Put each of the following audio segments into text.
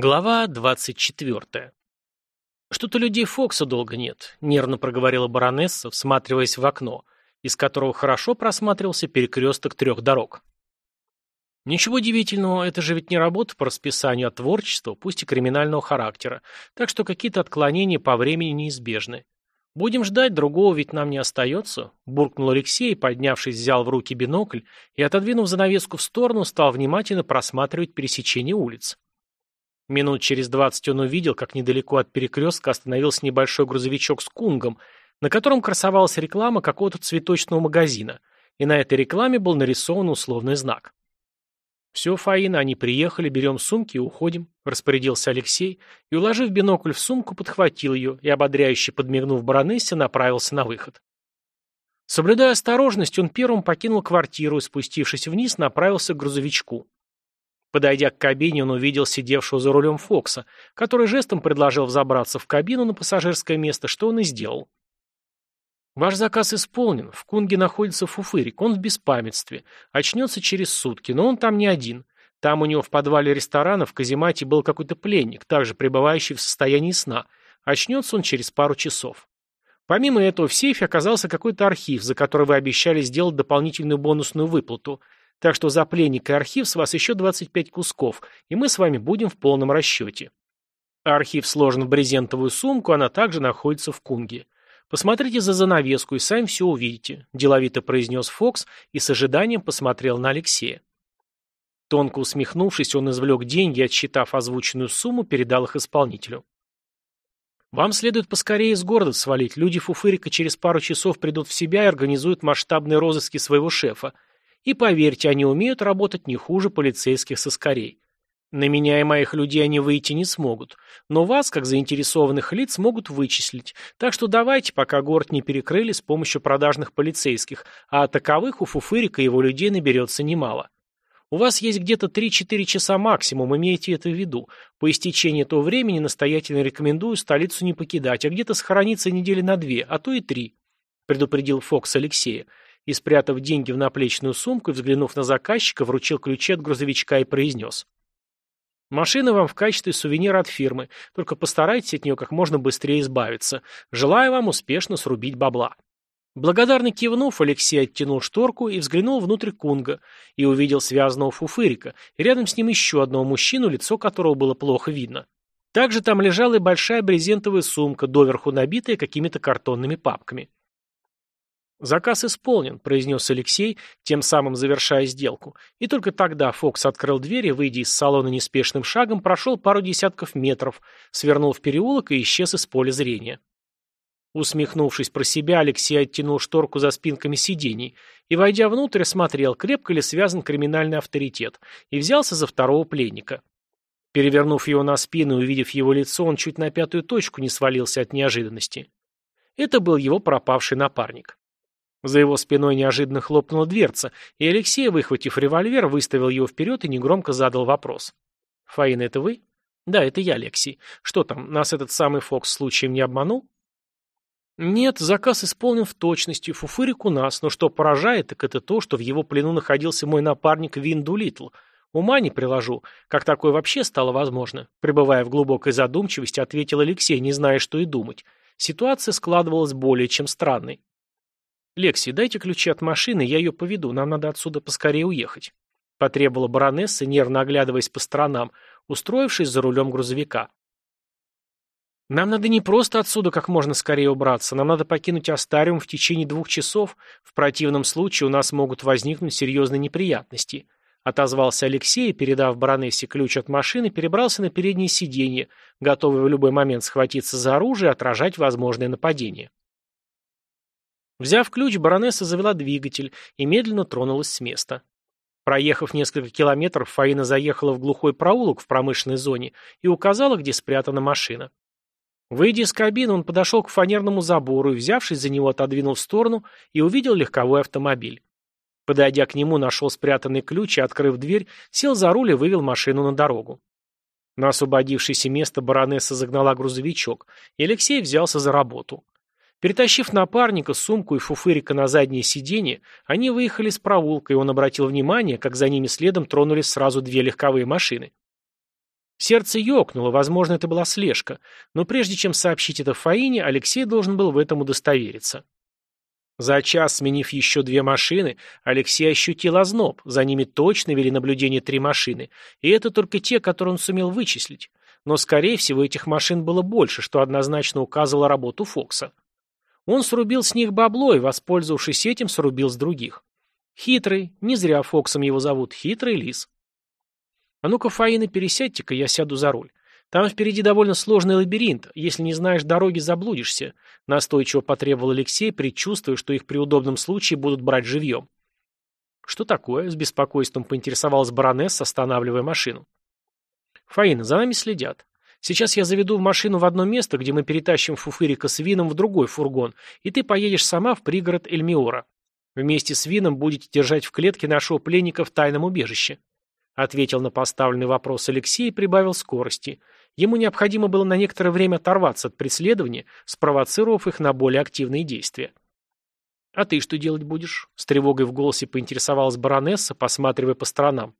Глава 24. «Что-то людей Фокса долго нет», — нервно проговорила баронесса, всматриваясь в окно, из которого хорошо просматривался перекресток трех дорог. «Ничего удивительного, это же ведь не работа по расписанию, а творчество, пусть и криминального характера, так что какие-то отклонения по времени неизбежны. Будем ждать, другого ведь нам не остается», — буркнул Алексей, поднявшись, взял в руки бинокль и, отодвинув занавеску в сторону, стал внимательно просматривать пересечение улиц. Минут через двадцать он увидел, как недалеко от перекрестка остановился небольшой грузовичок с кунгом, на котором красовалась реклама какого-то цветочного магазина, и на этой рекламе был нарисован условный знак. «Все, Фаина, они приехали, берем сумки и уходим», — распорядился Алексей, и, уложив бинокль в сумку, подхватил ее и, ободряюще подмигнув баронессе, направился на выход. Соблюдая осторожность, он первым покинул квартиру и, спустившись вниз, направился к грузовичку. Подойдя к кабине, он увидел сидевшего за рулем Фокса, который жестом предложил взобраться в кабину на пассажирское место, что он и сделал. «Ваш заказ исполнен. В Кунге находится фуфырик. Он в беспамятстве. Очнется через сутки, но он там не один. Там у него в подвале ресторана в каземате был какой-то пленник, также пребывающий в состоянии сна. Очнется он через пару часов. Помимо этого, в сейфе оказался какой-то архив, за который вы обещали сделать дополнительную бонусную выплату – так что за пленник и архив с вас еще 25 кусков, и мы с вами будем в полном расчете. Архив сложен в брезентовую сумку, она также находится в кунге. Посмотрите за занавеску и сами все увидите», – деловито произнес Фокс и с ожиданием посмотрел на Алексея. Тонко усмехнувшись, он извлек деньги отсчитав озвученную сумму, передал их исполнителю. «Вам следует поскорее из города свалить. Люди Фуфырика через пару часов придут в себя и организуют масштабные розыски своего шефа. И поверьте, они умеют работать не хуже полицейских соскорей. На меня и моих людей они выйти не смогут, но вас, как заинтересованных лиц, могут вычислить, так что давайте, пока город не перекрыли с помощью продажных полицейских, а таковых у Фуфырика его людей наберется немало. У вас есть где-то 3-4 часа максимум, имейте это в виду. По истечении этого времени настоятельно рекомендую столицу не покидать, а где-то сохраниться недели на две, а то и три», предупредил Фокс Алексея и, спрятав деньги в наплечную сумку и взглянув на заказчика, вручил ключи от грузовичка и произнес. «Машина вам в качестве сувенира от фирмы, только постарайтесь от нее как можно быстрее избавиться. Желаю вам успешно срубить бабла». Благодарно кивнув, Алексей оттянул шторку и взглянул внутрь кунга и увидел связанного фуфырика, и рядом с ним еще одного мужчину, лицо которого было плохо видно. Также там лежала и большая брезентовая сумка, доверху набитая какими-то картонными папками. «Заказ исполнен», — произнес Алексей, тем самым завершая сделку. И только тогда Фокс открыл дверь и, выйдя из салона неспешным шагом, прошел пару десятков метров, свернул в переулок и исчез из поля зрения. Усмехнувшись про себя, Алексей оттянул шторку за спинками сидений и, войдя внутрь, смотрел, крепко ли связан криминальный авторитет, и взялся за второго пленника. Перевернув его на спину и увидев его лицо, он чуть на пятую точку не свалился от неожиданности. Это был его пропавший напарник. За его спиной неожиданно хлопнула дверца, и Алексей, выхватив револьвер, выставил его вперед и негромко задал вопрос. «Фаина, это вы?» «Да, это я, Алексей. Что там, нас этот самый Фокс случаем не обманул?» «Нет, заказ исполнен в точности, фуфырик у нас, но что поражает, так это то, что в его плену находился мой напарник Винду Литл. Ума не приложу, как такое вообще стало возможно?» Пребывая в глубокой задумчивости, ответил Алексей, не зная, что и думать. Ситуация складывалась более чем странной. «Лекси, дайте ключи от машины, я ее поведу, нам надо отсюда поскорее уехать», потребовала баронесса, нервно оглядываясь по сторонам, устроившись за рулем грузовика. «Нам надо не просто отсюда как можно скорее убраться, нам надо покинуть Астариум в течение двух часов, в противном случае у нас могут возникнуть серьезные неприятности», отозвался Алексей передав баронессе ключ от машины, перебрался на переднее сиденье, готовый в любой момент схватиться за оружие и отражать возможное нападение. Взяв ключ, баронесса завела двигатель и медленно тронулась с места. Проехав несколько километров, Фаина заехала в глухой проулок в промышленной зоне и указала, где спрятана машина. Выйдя из кабины, он подошел к фанерному забору и, взявшись за него, отодвинул в сторону и увидел легковой автомобиль. Подойдя к нему, нашел спрятанный ключ и, открыв дверь, сел за руль и вывел машину на дорогу. На освободившееся место баронесса загнала грузовичок, и Алексей взялся за работу. Перетащив напарника, сумку и фуфырика на заднее сиденье, они выехали с проулка, и он обратил внимание, как за ними следом тронулись сразу две легковые машины. Сердце ёкнуло, возможно, это была слежка, но прежде чем сообщить это Фаине, Алексей должен был в этом удостовериться. За час, сменив еще две машины, Алексей ощутил озноб, за ними точно вели наблюдение три машины, и это только те, которые он сумел вычислить. Но, скорее всего, этих машин было больше, что однозначно указывало работу Фокса. Он срубил с них бабло и, воспользовавшись этим, срубил с других. Хитрый, не зря Фоксом его зовут, хитрый лис. А ну-ка, Фаина, пересядьте-ка, я сяду за руль. Там впереди довольно сложный лабиринт. Если не знаешь дороги, заблудишься. Настойчиво потребовал Алексей, предчувствуя, что их при удобном случае будут брать живьем. Что такое? С беспокойством поинтересовалась баронесса, останавливая машину. Фаина, за нами следят. Сейчас я заведу в машину в одно место, где мы перетащим фуфырика с вином в другой фургон, и ты поедешь сама в пригород Эльмиора. Вместе с вином будете держать в клетке нашего пленника в тайном убежище. Ответил на поставленный вопрос Алексей и прибавил скорости. Ему необходимо было на некоторое время оторваться от преследования, спровоцировав их на более активные действия. «А ты что делать будешь?» — с тревогой в голосе поинтересовалась баронесса, посматривая по сторонам.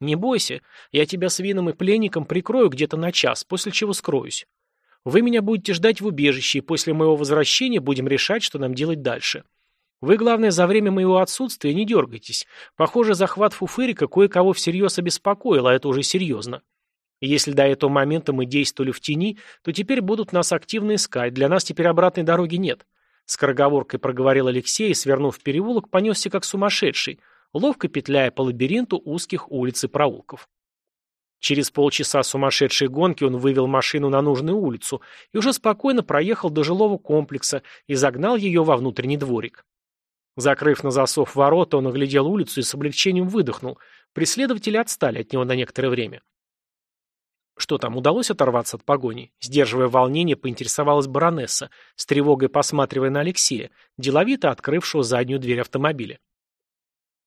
«Не бойся, я тебя с вином и пленником прикрою где-то на час, после чего скроюсь. Вы меня будете ждать в убежище, и после моего возвращения будем решать, что нам делать дальше. Вы, главное, за время моего отсутствия не дергайтесь. Похоже, захват Фуфырика кое-кого всерьез обеспокоил, а это уже серьезно. если до этого момента мы действовали в тени, то теперь будут нас активно искать, для нас теперь обратной дороги нет. Скороговоркой проговорил Алексей и, свернув в переулок, понесся как сумасшедший, ловко петляя по лабиринту узких улиц и проулков. Через полчаса сумасшедшей гонки он вывел машину на нужную улицу и уже спокойно проехал до жилого комплекса и загнал ее во внутренний дворик. Закрыв на засов ворота, он оглядел улицу и с облегчением выдохнул. Преследователи отстали от него на некоторое время. Что там, удалось оторваться от погони? Сдерживая волнение, поинтересовалась баронесса, с тревогой посматривая на Алексея, деловито открывшего заднюю дверь автомобиля.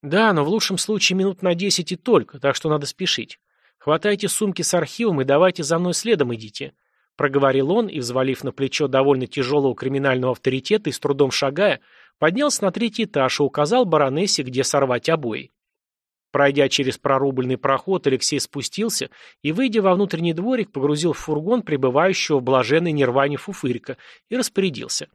Да, но в лучшем случае минут на десять и только, так что надо спешить. Хватайте сумки с архивом и давайте за мной следом идите. Проговорил он и, взвалив на плечо довольно тяжелого криминального авторитета и с трудом шагая, поднялся на третий этаж и указал баронессе, где сорвать обои. Пройдя через прорубленный проход, Алексей спустился и, выйдя во внутренний дворик, погрузил в фургон пребывающего в блаженной нирване фуфырика и распорядился.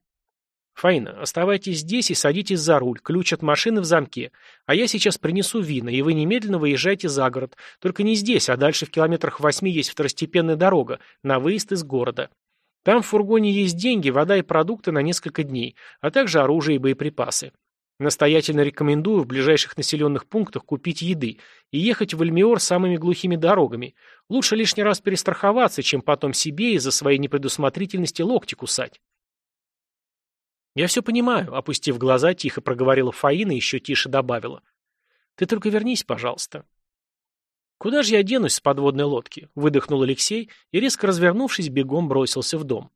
«Фаина, оставайтесь здесь и садитесь за руль, ключ от машины в замке, а я сейчас принесу вина, и вы немедленно выезжайте за город, только не здесь, а дальше в километрах восьми есть второстепенная дорога, на выезд из города. Там в фургоне есть деньги, вода и продукты на несколько дней, а также оружие и боеприпасы. Настоятельно рекомендую в ближайших населенных пунктах купить еды и ехать в Эльмиор самыми глухими дорогами. Лучше лишний раз перестраховаться, чем потом себе из-за своей непредусмотрительности локти кусать. «Я все понимаю», — опустив глаза, тихо проговорила Фаина и еще тише добавила. «Ты только вернись, пожалуйста. «Куда же я денусь с подводной лодки?» – выдохнул Алексей и, резко развернувшись, бегом бросился в дом.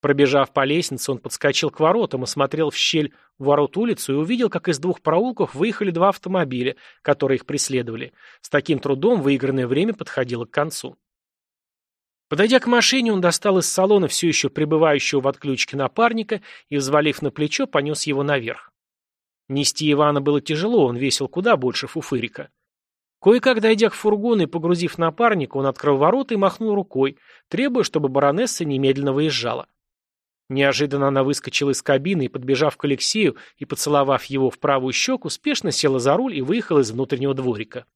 Пробежав по лестнице, он подскочил к воротам, осмотрел в щель ворот улицу и увидел, как из двух проулков выехали два автомобиля, которые их преследовали. С таким трудом выигранное время подходило к концу. Подойдя к машине, он достал из салона все еще пребывающего в отключке напарника и, взвалив на плечо, понес его наверх. Нести Ивана было тяжело, он весил куда больше фуфырика. Кое-как дойдя к фургону и погрузив напарника, он открыл ворота и махнул рукой, требуя, чтобы баронесса немедленно выезжала. Неожиданно она выскочила из кабины и, подбежав к Алексею и поцеловав его в правую щеку, спешно села за руль и выехала из внутреннего дворика.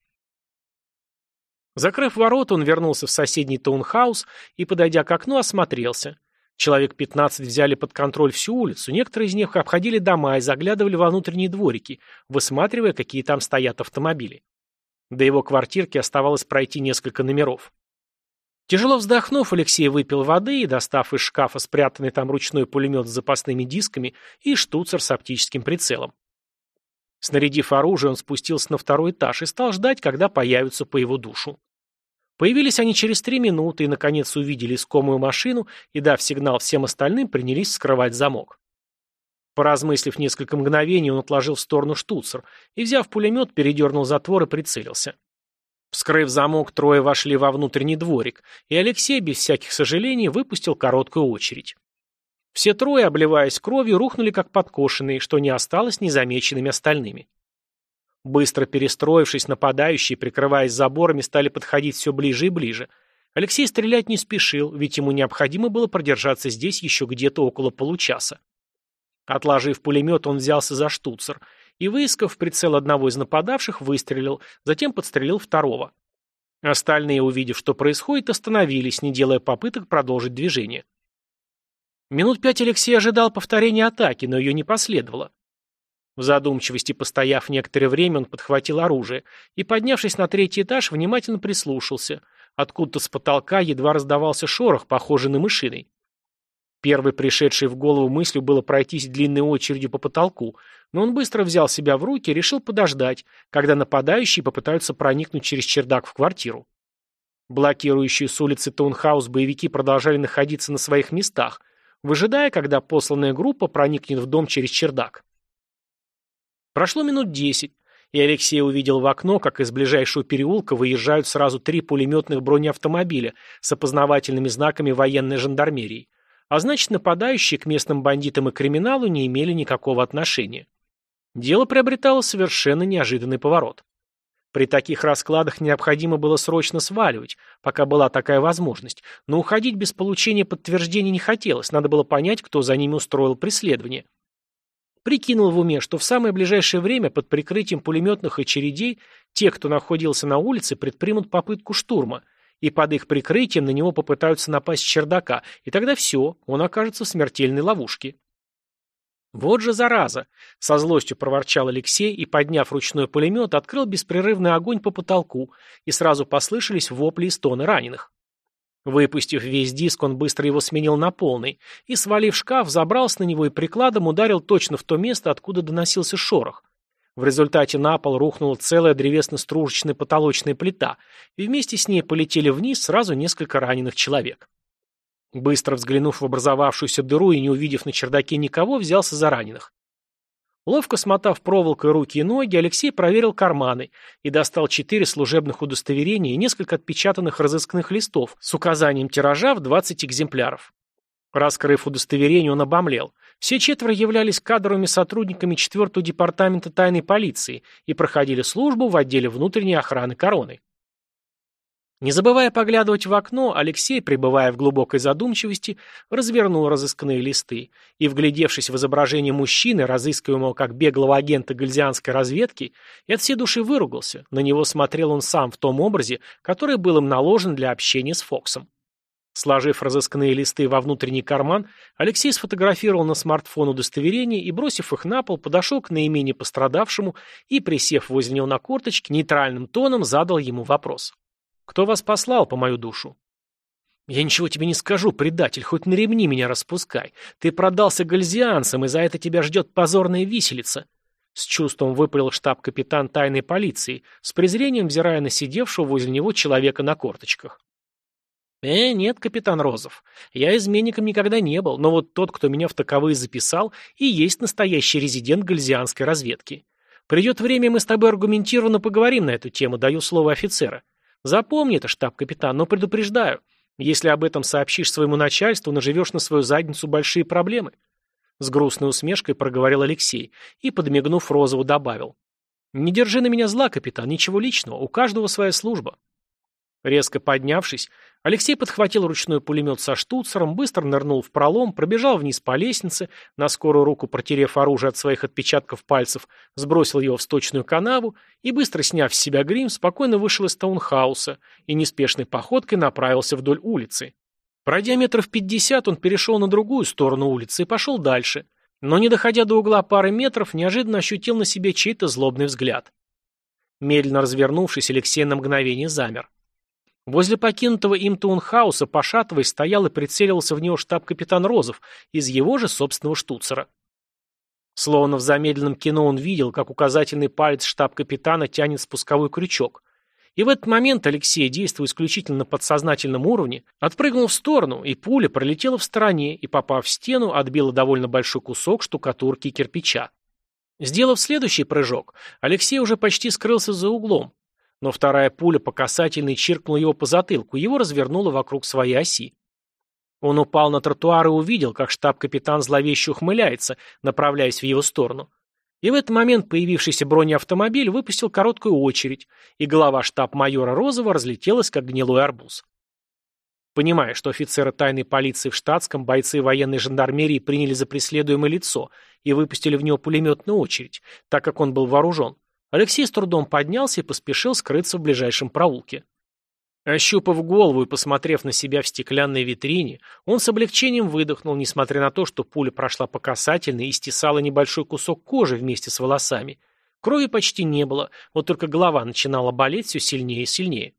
Закрыв ворота, он вернулся в соседний таунхаус и, подойдя к окну, осмотрелся. Человек пятнадцать взяли под контроль всю улицу, некоторые из них обходили дома и заглядывали во внутренние дворики, высматривая, какие там стоят автомобили. До его квартирки оставалось пройти несколько номеров. Тяжело вздохнув, Алексей выпил воды и, достав из шкафа спрятанный там ручной пулемет с запасными дисками и штуцер с оптическим прицелом. Снарядив оружие, он спустился на второй этаж и стал ждать, когда появятся по его душу. Появились они через три минуты и, наконец, увидели искомую машину и, дав сигнал всем остальным, принялись скрывать замок. Поразмыслив несколько мгновений, он отложил в сторону штуцер и, взяв пулемет, передернул затвор и прицелился. Вскрыв замок, трое вошли во внутренний дворик, и Алексей, без всяких сожалений, выпустил короткую очередь. Все трое, обливаясь кровью, рухнули как подкошенные, что не осталось незамеченными остальными. Быстро перестроившись, нападающие, прикрываясь заборами, стали подходить все ближе и ближе. Алексей стрелять не спешил, ведь ему необходимо было продержаться здесь еще где-то около получаса. Отложив пулемет, он взялся за штуцер и, выискав прицел одного из нападавших, выстрелил, затем подстрелил второго. Остальные, увидев, что происходит, остановились, не делая попыток продолжить движение. Минут пять Алексей ожидал повторения атаки, но ее не последовало. В задумчивости постояв некоторое время, он подхватил оружие и, поднявшись на третий этаж, внимательно прислушался. Откуда-то с потолка едва раздавался шорох, похожий на мышиный. Первой пришедшей в голову мыслью было пройтись длинной очередью по потолку, но он быстро взял себя в руки и решил подождать, когда нападающие попытаются проникнуть через чердак в квартиру. Блокирующие с улицы Таунхаус боевики продолжали находиться на своих местах, выжидая, когда посланная группа проникнет в дом через чердак. Прошло минут десять, и Алексей увидел в окно, как из ближайшего переулка выезжают сразу три пулеметных бронеавтомобиля с опознавательными знаками военной жандармерии а значит нападающие к местным бандитам и криминалу не имели никакого отношения. Дело приобретало совершенно неожиданный поворот. При таких раскладах необходимо было срочно сваливать, пока была такая возможность, но уходить без получения подтверждений не хотелось, надо было понять, кто за ними устроил преследование. Прикинул в уме, что в самое ближайшее время под прикрытием пулеметных очередей те, кто находился на улице, предпримут попытку штурма – и под их прикрытием на него попытаются напасть чердака, и тогда все, он окажется в смертельной ловушке. «Вот же зараза!» — со злостью проворчал Алексей и, подняв ручной пулемет, открыл беспрерывный огонь по потолку, и сразу послышались вопли и стоны раненых. Выпустив весь диск, он быстро его сменил на полный, и, свалив шкаф, забрался на него и прикладом ударил точно в то место, откуда доносился шорох. В результате на пол рухнула целая древесно-стружечная потолочная плита, и вместе с ней полетели вниз сразу несколько раненых человек. Быстро взглянув в образовавшуюся дыру и не увидев на чердаке никого, взялся за раненых. Ловко смотав проволокой руки и ноги, Алексей проверил карманы и достал четыре служебных удостоверения и несколько отпечатанных разыскных листов с указанием тиража в 20 экземпляров. Раскрыв удостоверение, он обомлел. Все четверо являлись кадровыми сотрудниками 4-го департамента тайной полиции и проходили службу в отделе внутренней охраны короны. Не забывая поглядывать в окно, Алексей, пребывая в глубокой задумчивости, развернул разыскные листы и, вглядевшись в изображение мужчины, разыскиваемого как беглого агента гальзианской разведки, от всей души выругался. На него смотрел он сам в том образе, который был им наложен для общения с Фоксом. Сложив разыскные листы во внутренний карман, Алексей сфотографировал на смартфон удостоверение и, бросив их на пол, подошел к наименее пострадавшему и, присев возле него на корточке, нейтральным тоном задал ему вопрос. «Кто вас послал по мою душу?» «Я ничего тебе не скажу, предатель, хоть на ремни меня распускай. Ты продался гальзианцам, и за это тебя ждет позорная виселица». С чувством выпалил штаб-капитан тайной полиции, с презрением взирая на сидевшего возле него человека на корточках. «Э, нет, капитан Розов, я изменником никогда не был, но вот тот, кто меня в таковые записал, и есть настоящий резидент гальзианской разведки. Придет время, мы с тобой аргументированно поговорим на эту тему, даю слово офицера. Запомни это, штаб-капитан, но предупреждаю, если об этом сообщишь своему начальству, наживешь на свою задницу большие проблемы». С грустной усмешкой проговорил Алексей и, подмигнув Розову, добавил. «Не держи на меня зла, капитан, ничего личного, у каждого своя служба». Резко поднявшись, Алексей подхватил ручной пулемет со штуцером, быстро нырнул в пролом, пробежал вниз по лестнице, на скорую руку протерев оружие от своих отпечатков пальцев, сбросил его в сточную канаву и, быстро сняв с себя грим, спокойно вышел из таунхауса и неспешной походкой направился вдоль улицы. Пройдя метров пятьдесят, он перешел на другую сторону улицы и пошел дальше, но, не доходя до угла пары метров, неожиданно ощутил на себе чей-то злобный взгляд. Медленно развернувшись, Алексей на мгновение замер. Возле покинутого им таунхауса, пошатываясь, стоял и прицеливался в него штаб-капитан Розов из его же собственного штуцера. Словно в замедленном кино он видел, как указательный палец штаб-капитана тянет спусковой крючок. И в этот момент Алексей, действуя исключительно на подсознательном уровне, отпрыгнул в сторону, и пуля пролетела в стороне и, попав в стену, отбила довольно большой кусок штукатурки и кирпича. Сделав следующий прыжок, Алексей уже почти скрылся за углом, но вторая пуля по касательной чиркнула его по затылку, его развернуло вокруг своей оси. Он упал на тротуар и увидел, как штаб-капитан зловеще ухмыляется, направляясь в его сторону. И в этот момент появившийся бронеавтомобиль выпустил короткую очередь, и голова штаб-майора Розова разлетелась, как гнилой арбуз. Понимая, что офицеры тайной полиции в штатском, бойцы военной жандармерии приняли за преследуемое лицо и выпустили в него пулеметную очередь, так как он был вооружен, Алексей с трудом поднялся и поспешил скрыться в ближайшем проулке. Ощупав голову и посмотрев на себя в стеклянной витрине, он с облегчением выдохнул, несмотря на то, что пуля прошла по касательной и стесала небольшой кусок кожи вместе с волосами. Крови почти не было, вот только голова начинала болеть все сильнее и сильнее.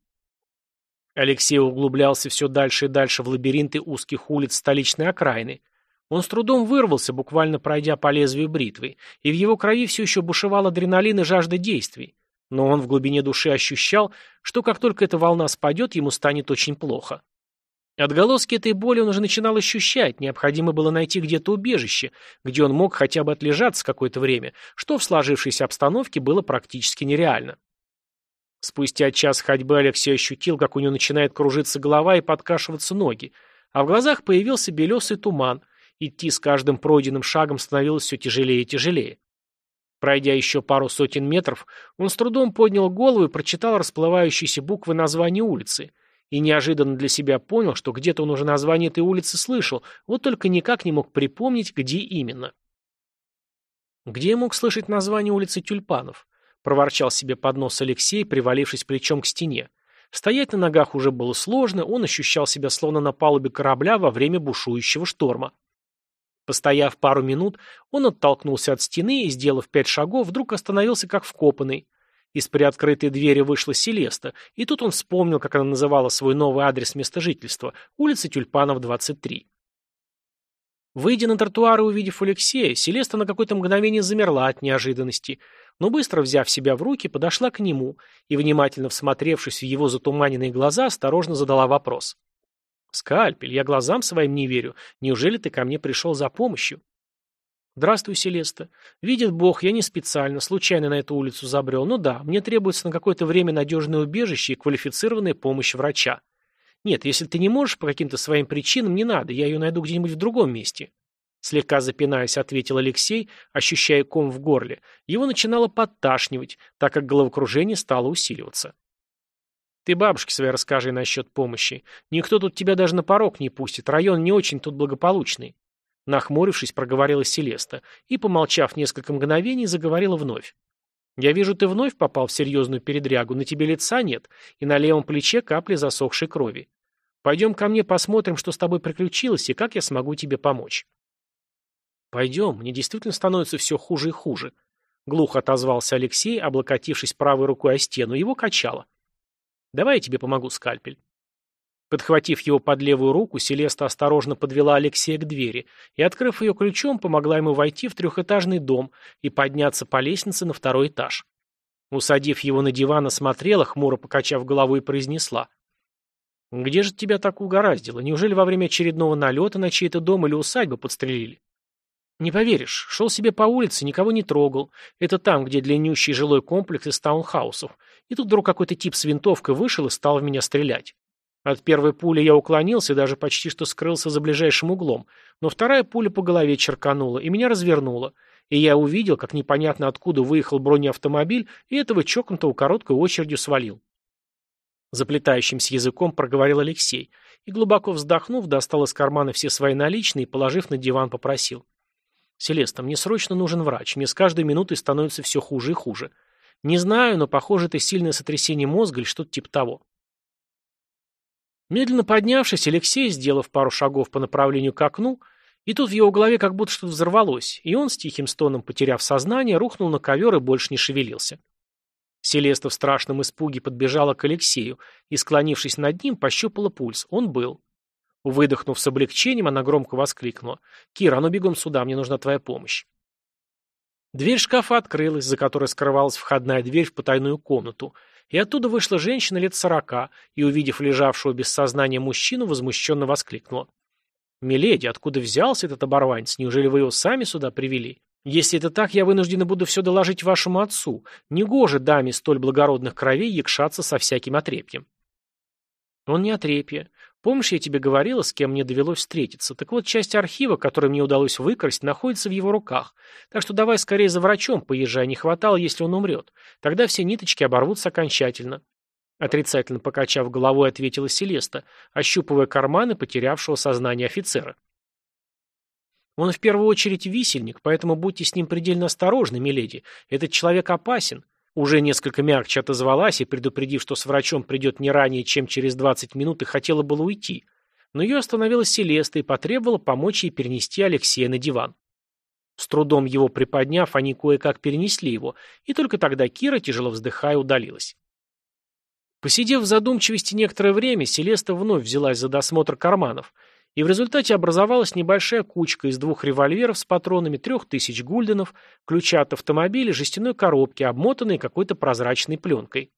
Алексей углублялся все дальше и дальше в лабиринты узких улиц столичной окраины. Он с трудом вырвался, буквально пройдя по лезвию бритвы, и в его крови все еще бушевал адреналин и жажда действий. Но он в глубине души ощущал, что как только эта волна спадет, ему станет очень плохо. Отголоски этой боли он уже начинал ощущать, необходимо было найти где-то убежище, где он мог хотя бы отлежаться какое-то время, что в сложившейся обстановке было практически нереально. Спустя час ходьбы Алексей ощутил, как у него начинает кружиться голова и подкашиваться ноги, а в глазах появился белесый туман, идти с каждым пройденным шагом становилось все тяжелее и тяжелее. Пройдя еще пару сотен метров, он с трудом поднял голову и прочитал расплывающиеся буквы названия улицы. И неожиданно для себя понял, что где-то он уже название этой улицы слышал, вот только никак не мог припомнить, где именно. Где я мог слышать название улицы Тюльпанов? Проворчал себе под нос Алексей, привалившись плечом к стене. Стоять на ногах уже было сложно, он ощущал себя словно на палубе корабля во время бушующего шторма. Постояв пару минут, он оттолкнулся от стены и, сделав пять шагов, вдруг остановился как вкопанный. Из приоткрытой двери вышла Селеста, и тут он вспомнил, как она называла свой новый адрес места жительства – улица Тюльпанов, 23. Выйдя на тротуар и увидев Алексея, Селеста на какое-то мгновение замерла от неожиданности, но быстро взяв себя в руки, подошла к нему и, внимательно всмотревшись в его затуманенные глаза, осторожно задала вопрос. «Скальпель, я глазам своим не верю. Неужели ты ко мне пришел за помощью?» «Здравствуй, Селеста. Видит Бог, я не специально, случайно на эту улицу забрел. Ну да, мне требуется на какое-то время надежное убежище и квалифицированная помощь врача. Нет, если ты не можешь по каким-то своим причинам, не надо, я ее найду где-нибудь в другом месте». Слегка запинаясь, ответил Алексей, ощущая ком в горле. Его начинало подташнивать, так как головокружение стало усиливаться. Ты бабушке своей расскажи насчет помощи. Никто тут тебя даже на порог не пустит, район не очень тут благополучный. Нахмурившись, проговорила Селеста и, помолчав несколько мгновений, заговорила вновь. «Я вижу, ты вновь попал в серьезную передрягу, на тебе лица нет, и на левом плече капли засохшей крови. Пойдем ко мне посмотрим, что с тобой приключилось и как я смогу тебе помочь». «Пойдем, мне действительно становится все хуже и хуже», — глухо отозвался Алексей, облокотившись правой рукой о стену, его качало. Давай я тебе помогу, скальпель. Подхватив его под левую руку, Селеста осторожно подвела Алексея к двери и, открыв ее ключом, помогла ему войти в трехэтажный дом и подняться по лестнице на второй этаж. Усадив его на диван, осмотрела, хмуро покачав головой, произнесла. «Где же тебя так угораздило? Неужели во время очередного налета на чей-то дом или усадьбу подстрелили?» «Не поверишь, шел себе по улице, никого не трогал. Это там, где длиннющий жилой комплекс из таунхаусов. И тут вдруг какой-то тип с винтовкой вышел и стал в меня стрелять. От первой пули я уклонился и даже почти что скрылся за ближайшим углом, но вторая пуля по голове черканула и меня развернула. И я увидел, как непонятно откуда выехал бронеавтомобиль и этого чокнутого короткой очередью свалил. Заплетающимся языком проговорил Алексей и, глубоко вздохнув, достал из кармана все свои наличные и, положив на диван, попросил. «Селеста, мне срочно нужен врач. Мне с каждой минутой становится все хуже и хуже. Не знаю, но, похоже, это сильное сотрясение мозга или что-то типа того». Медленно поднявшись, Алексей, сделав пару шагов по направлению к окну, и тут в его голове как будто что-то взорвалось, и он, с тихим стоном потеряв сознание, рухнул на ковер и больше не шевелился. Селеста в страшном испуге подбежала к Алексею и, склонившись над ним, пощупала пульс. Он был. Выдохнув с облегчением, она громко воскликнула. «Кира, а ну бегом сюда, мне нужна твоя помощь». Дверь шкафа открылась, за которой скрывалась входная дверь в потайную комнату, и оттуда вышла женщина лет сорока и, увидев лежавшего без сознания мужчину, возмущенно воскликнула. «Миледи, откуда взялся этот оборванец? Неужели вы его сами сюда привели? Если это так, я вынуждена буду все доложить вашему отцу. Негоже даме столь благородных кровей якшаться со всяким отрепьем». «Он не отрепье. Помнишь, я тебе говорила, с кем мне довелось встретиться? Так вот, часть архива, которую мне удалось выкрасть, находится в его руках. Так что давай скорее за врачом поезжай, не хватало, если он умрет. Тогда все ниточки оборвутся окончательно. Отрицательно покачав головой, ответила Селеста, ощупывая карманы потерявшего сознание офицера. Он в первую очередь висельник, поэтому будьте с ним предельно осторожны, миледи. Этот человек опасен. Уже несколько мягче отозвалась и, предупредив, что с врачом придет не ранее, чем через 20 минут, и хотела было уйти. Но ее остановила Селеста и потребовала помочь ей перенести Алексея на диван. С трудом его приподняв, они кое-как перенесли его, и только тогда Кира, тяжело вздыхая, удалилась. Посидев в задумчивости некоторое время, Селеста вновь взялась за досмотр карманов – и в результате образовалась небольшая кучка из двух револьверов с патронами, трех тысяч гульденов, ключа от автомобиля, жестяной коробки, обмотанной какой-то прозрачной пленкой.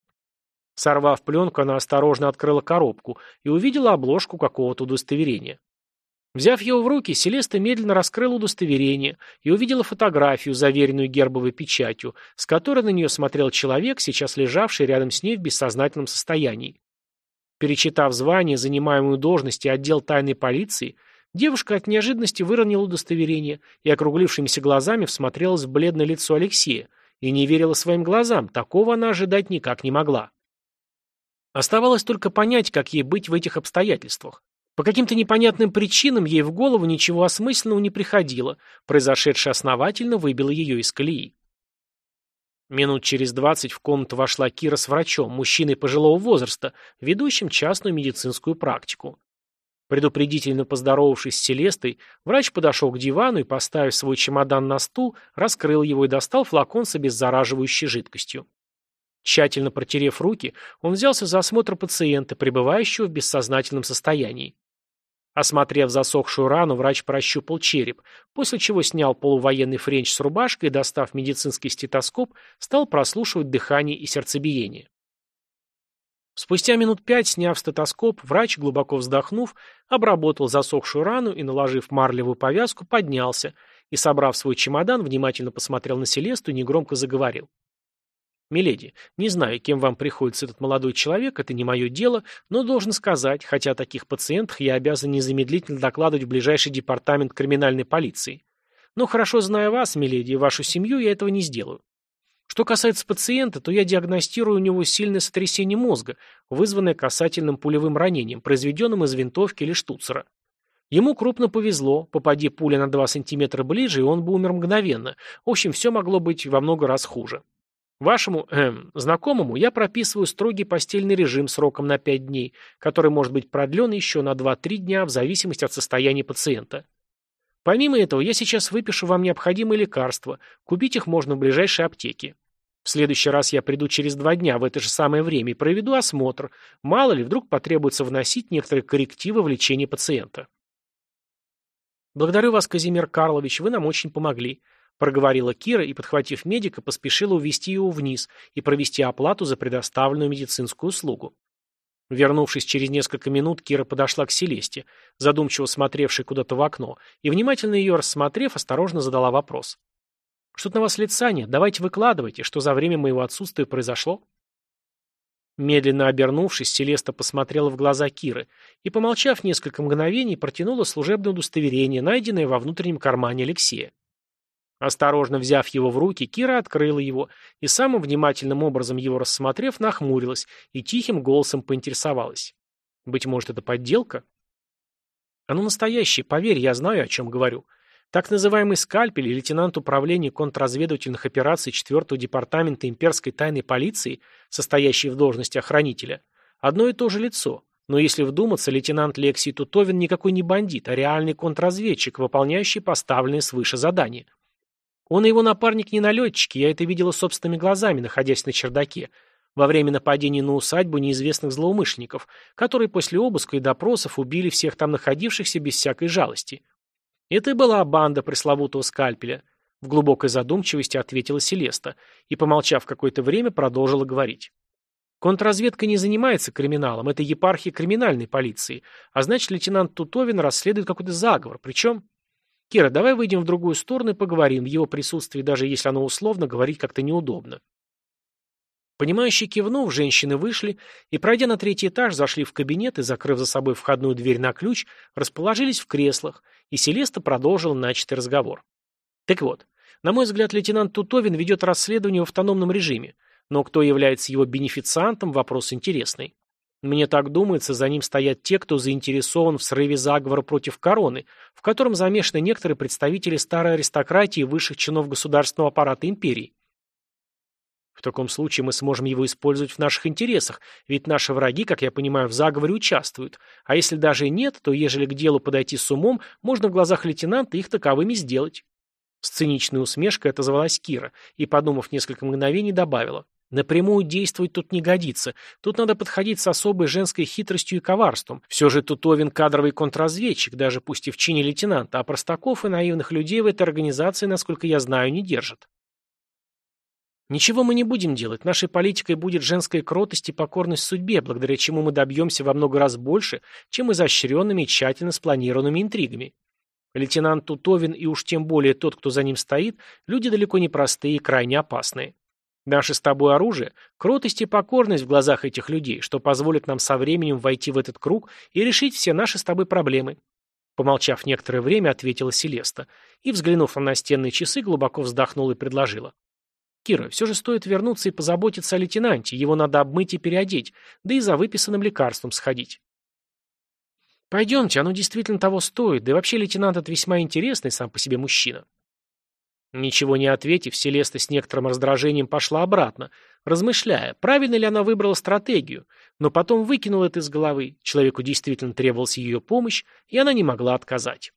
Сорвав пленку, она осторожно открыла коробку и увидела обложку какого-то удостоверения. Взяв его в руки, Селеста медленно раскрыла удостоверение и увидела фотографию, заверенную гербовой печатью, с которой на нее смотрел человек, сейчас лежавший рядом с ней в бессознательном состоянии. Перечитав звание, занимаемую должность и отдел тайной полиции, девушка от неожиданности выронила удостоверение и округлившимися глазами всмотрелась в бледное лицо Алексея и не верила своим глазам, такого она ожидать никак не могла. Оставалось только понять, как ей быть в этих обстоятельствах. По каким-то непонятным причинам ей в голову ничего осмысленного не приходило, произошедшее основательно выбило ее из колеи. Минут через двадцать в комнату вошла Кира с врачом, мужчиной пожилого возраста, ведущим частную медицинскую практику. Предупредительно поздоровавшись с Селестой, врач подошел к дивану и, поставив свой чемодан на стул, раскрыл его и достал флакон с обеззараживающей жидкостью. Тщательно протерев руки, он взялся за осмотр пациента, пребывающего в бессознательном состоянии. Осмотрев засохшую рану, врач прощупал череп, после чего снял полувоенный френч с рубашкой и, достав медицинский стетоскоп, стал прослушивать дыхание и сердцебиение. Спустя минут пять, сняв стетоскоп, врач, глубоко вздохнув, обработал засохшую рану и, наложив марлевую повязку, поднялся и, собрав свой чемодан, внимательно посмотрел на Селесту и негромко заговорил. «Миледи, не знаю, кем вам приходится этот молодой человек, это не мое дело, но должен сказать, хотя о таких пациентах я обязан незамедлительно докладывать в ближайший департамент криминальной полиции. Но хорошо зная вас, миледи, и вашу семью, я этого не сделаю. Что касается пациента, то я диагностирую у него сильное сотрясение мозга, вызванное касательным пулевым ранением, произведенным из винтовки или штуцера. Ему крупно повезло, попади пуля на 2 сантиметра ближе, и он бы умер мгновенно. В общем, все могло быть во много раз хуже. Вашему эм, знакомому я прописываю строгий постельный режим сроком на 5 дней, который может быть продлен еще на 2-3 дня в зависимости от состояния пациента. Помимо этого, я сейчас выпишу вам необходимые лекарства, купить их можно в ближайшей аптеке. В следующий раз я приду через два дня в это же самое время и проведу осмотр. Мало ли, вдруг потребуется вносить некоторые коррективы в лечение пациента. Благодарю вас, Казимир Карлович, вы нам очень помогли проговорила Кира и, подхватив медика, поспешила увести его вниз и провести оплату за предоставленную медицинскую услугу. Вернувшись через несколько минут, Кира подошла к Селесте, задумчиво смотревшей куда-то в окно, и, внимательно ее рассмотрев, осторожно задала вопрос. «Что-то на вас лица нет, давайте выкладывайте, что за время моего отсутствия произошло?» Медленно обернувшись, Селеста посмотрела в глаза Киры и, помолчав несколько мгновений, протянула служебное удостоверение, найденное во внутреннем кармане Алексея. Осторожно взяв его в руки, Кира открыла его и самым внимательным образом его рассмотрев, нахмурилась и тихим голосом поинтересовалась. «Быть может, это подделка?» «Оно настоящее, поверь, я знаю, о чем говорю. Так называемый скальпель лейтенант управления контрразведывательных операций 4-го департамента имперской тайной полиции, состоящий в должности охранителя, одно и то же лицо. Но если вдуматься, лейтенант Лексий Тутовин никакой не бандит, а реальный контрразведчик, выполняющий поставленные свыше задания. Он и его напарник не налетчики, я это видела собственными глазами, находясь на чердаке, во время нападения на усадьбу неизвестных злоумышленников, которые после обыска и допросов убили всех там находившихся без всякой жалости. Это и была банда пресловутого скальпеля. В глубокой задумчивости ответила Селеста и, помолчав какое-то время, продолжила говорить. Контрразведка не занимается криминалом, это епархия криминальной полиции, а значит, лейтенант Тутовин расследует какой-то заговор, причем Кира, давай выйдем в другую сторону и поговорим. В его присутствии, даже если оно условно, говорить как-то неудобно. Понимающие кивнув, женщины вышли и, пройдя на третий этаж, зашли в кабинет и, закрыв за собой входную дверь на ключ, расположились в креслах, и Селеста продолжила начатый разговор. Так вот, на мой взгляд, лейтенант Тутовин ведет расследование в автономном режиме, но кто является его бенефициантом – вопрос интересный. Мне так думается, за ним стоят те, кто заинтересован в срыве заговора против короны, в котором замешаны некоторые представители старой аристократии и высших чинов государственного аппарата империи. В таком случае мы сможем его использовать в наших интересах, ведь наши враги, как я понимаю, в заговоре участвуют. А если даже нет, то ежели к делу подойти с умом, можно в глазах лейтенанта их таковыми сделать. С циничной усмешкой отозвалась Кира и, подумав несколько мгновений, добавила. Напрямую действовать тут не годится. Тут надо подходить с особой женской хитростью и коварством. Все же Тутовин кадровый контрразведчик, даже пусть и в чине лейтенанта, а простаков и наивных людей в этой организации, насколько я знаю, не держат. Ничего мы не будем делать. Нашей политикой будет женская кротость и покорность судьбе, благодаря чему мы добьемся во много раз больше, чем изощренными и тщательно спланированными интригами. Лейтенант Тутовин и уж тем более тот, кто за ним стоит, люди далеко не простые и крайне опасные. Наше с тобой оружие – кротость и покорность в глазах этих людей, что позволит нам со временем войти в этот круг и решить все наши с тобой проблемы. Помолчав некоторое время, ответила Селеста и, взглянув на настенные часы, глубоко вздохнула и предложила. Кира, все же стоит вернуться и позаботиться о лейтенанте, его надо обмыть и переодеть, да и за выписанным лекарством сходить. Пойдемте, оно действительно того стоит, да и вообще лейтенант это весьма интересный сам по себе мужчина. Ничего не ответив, Селеста с некоторым раздражением пошла обратно, размышляя, правильно ли она выбрала стратегию, но потом выкинула это из головы, человеку действительно требовалась ее помощь, и она не могла отказать.